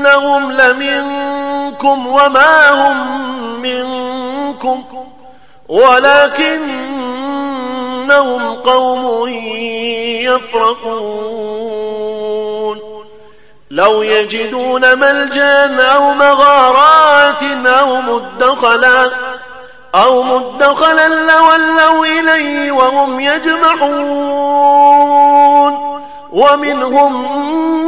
إنهم لمنكم وما هم منكم ولكنهم قوم يفرقون لو يجدون ملجأ أو مغارات أو مدخلا أو مدخلا لولوا إليه وهم يجمحون ومنهم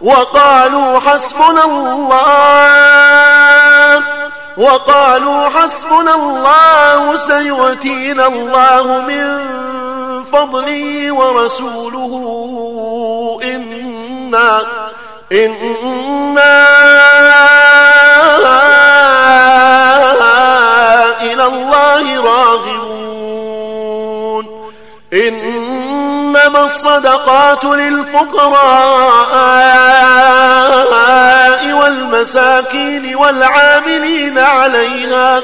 وقالوا حسبنا الله وقالوا حسبنا الله سيؤتينا الله من فضله ورسوله. إنا إنا إنما الصدقات للفقراء والمساكين والعاملين عليها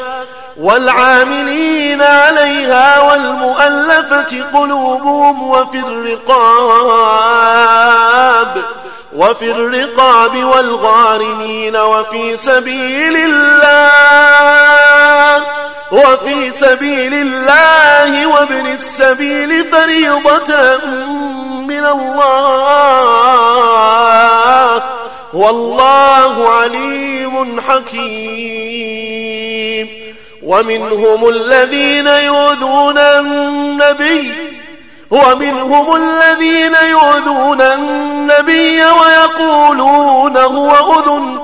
والعاملين عليها والمؤلفة قلوبهم وفي الرقاب وفي الرقاب والغارمين وفي سبيل الله. وفي سبيل الله وابن السبيل فريضة من الله. والله عليم حكيم. ومنهم الذين يؤذون النبي ومنهم الذين يؤذون النبي ويقولون هو أذن.